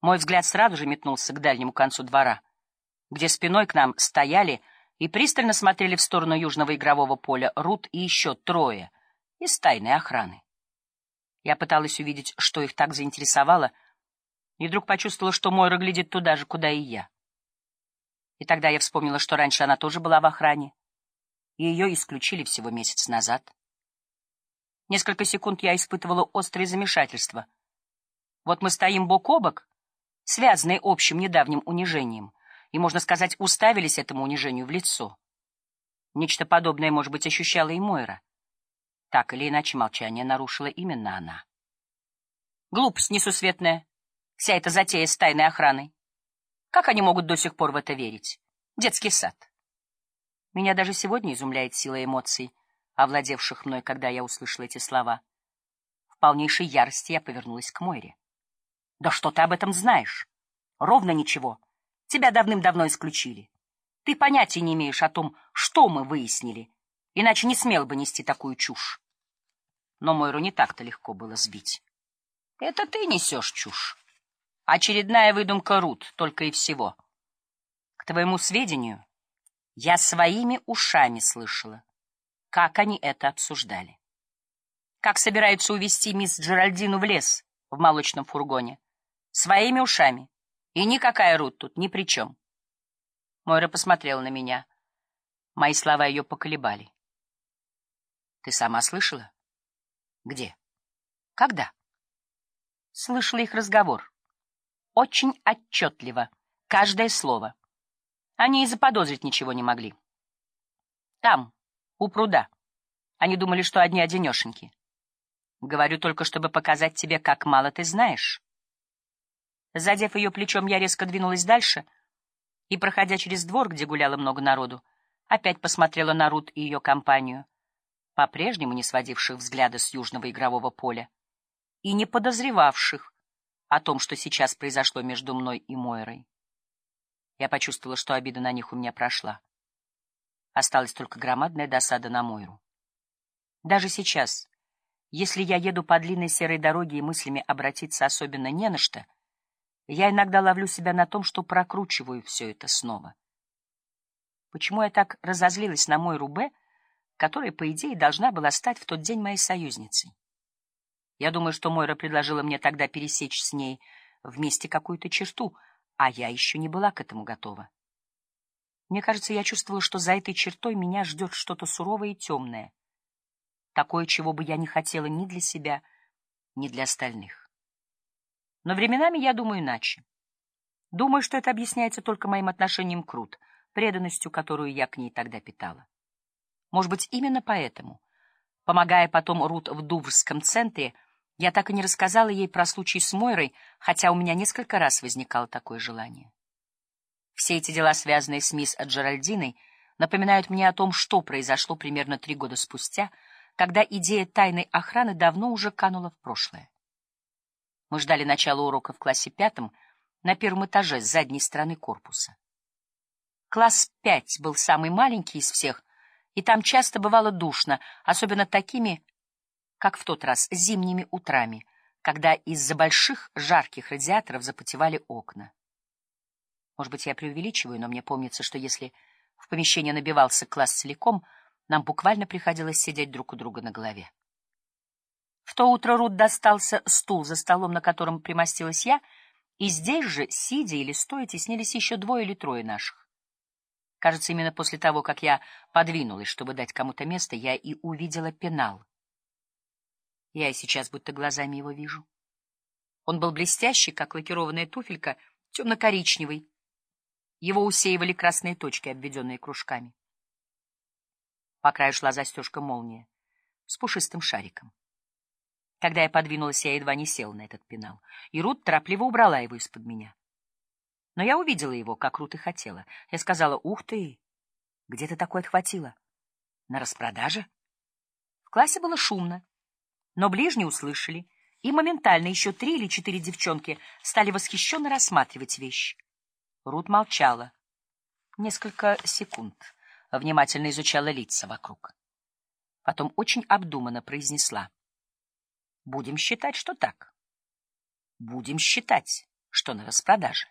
Мой взгляд сразу же метнулся к дальнему концу двора, где спиной к нам стояли и пристально смотрели в сторону южного игрового поля Рут и еще трое из тайной охраны. Я пыталась увидеть, что их так заинтересовало, и вдруг почувствовала, что Мойра глядит туда же, куда и я. И тогда я вспомнила, что раньше она тоже была в охране, и ее исключили всего месяц назад. Несколько секунд я испытывала острое замешательство. Вот мы стоим бок о бок, связанные общим недавним унижением, и, можно сказать, уставились этому унижению в лицо. Нечто подобное, может быть, ощущала и Мойра. Так или иначе, молчание нарушила именно она. Глупость несусветная, вся эта затея с тайной охраной. Как они могут до сих пор в это верить? Детский сад. Меня даже сегодня изумляет сила эмоций, овладевших мной, когда я услышала эти слова. В полнейшей ярости я повернулась к Мойре. — Да что ты об этом знаешь? Ровно ничего. Тебя давным-давно исключили. Ты понятия не имеешь о том, что мы выяснили, иначе не смел бы нести такую чушь. Но Мойру не так-то легко было сбить. — Это ты несешь чушь. Очередная выдумка Рут, только и всего. К твоему сведению, я своими ушами слышала, как они это обсуждали. Как собираются увезти мисс Джеральдину в лес в молочном фургоне. Своими ушами. И никакая Рут тут ни при чем. Мойра посмотрела на меня. Мои слова ее поколебали. Ты сама слышала? Где? Когда? Слышала их разговор очень отчетливо, каждое слово. Они и заподозрить ничего не могли. Там, у пруда. Они думали, что одни одинешеньки. Говорю только, чтобы показать тебе, как мало ты знаешь. Задев ее плечом, я резко двинулась дальше и, проходя через двор, где гуляло много народу, опять посмотрела на Рут и ее компанию, по-прежнему не сводивших взгляда с южного игрового поля и не подозревавших, о том, что сейчас произошло между мной и Мойрой. Я почувствовала, что обида на них у меня прошла. Осталась только громадная досада на Мойру. Даже сейчас, если я еду по длинной серой дороге и мыслями обратиться особенно не на что, я иногда ловлю себя на том, что прокручиваю все это снова. Почему я так разозлилась на Мойру Б, которая, по идее, должна была стать в тот день моей союзницей? Я думаю, что Мойра предложила мне тогда пересечь с ней вместе какую-то черту, а я еще не была к этому готова. Мне кажется, я чувствовала, что за этой чертой меня ждет что-то суровое и темное, такое, чего бы я не хотела ни для себя, ни для остальных. Но временами я думаю иначе. Думаю, что это объясняется только моим отношением к Рут, преданностью, которую я к ней тогда питала. Может быть, именно поэтому, помогая потом Рут в Дуврском центре, я так и не рассказала ей про случай с Мойрой, хотя у меня несколько раз возникало такое желание. Все эти дела, связанные с мисс Джеральдиной, напоминают мне о том, что произошло примерно три года спустя, когда идея тайной охраны давно уже канула в прошлое. Мы ждали начала урока в классе пятом на первом этаже с задней стороны корпуса. Класс пять был самый маленький из всех, и там часто бывало душно, особенно такими как в тот раз, зимними утрами, когда из-за больших жарких радиаторов запотевали окна. Может быть, я преувеличиваю, но мне помнится, что если в помещение набивался класс целиком, нам буквально приходилось сидеть друг у друга на голове. В то утро Рут достался стул за столом, на котором примостилась я, и здесь же, сидя или стоя, теснились еще двое или трое наших. Кажется, именно после того, как я подвинулась, чтобы дать кому-то место, я и увидела пенал. Я и сейчас будто глазами его вижу. Он был блестящий, как лакированная туфелька, темно-коричневый. Его усеивали красные точки, обведенные кружками. По краю шла застежка молния с пушистым шариком. Когда я подвинулась, я едва не села на этот пенал, и Рут торопливо убрала его из-под меня. Но я увидела его, как Рут и хотела. Я сказала, «Ух ты! Где ты такое отхватила? На распродаже?» В классе было шумно но ближние услышали, и моментально еще три или четыре девчонки стали восхищенно рассматривать вещь. Рут молчала. Несколько секунд внимательно изучала лица вокруг. Потом очень обдуманно произнесла. «Будем считать, что так. Будем считать». что на распродаже.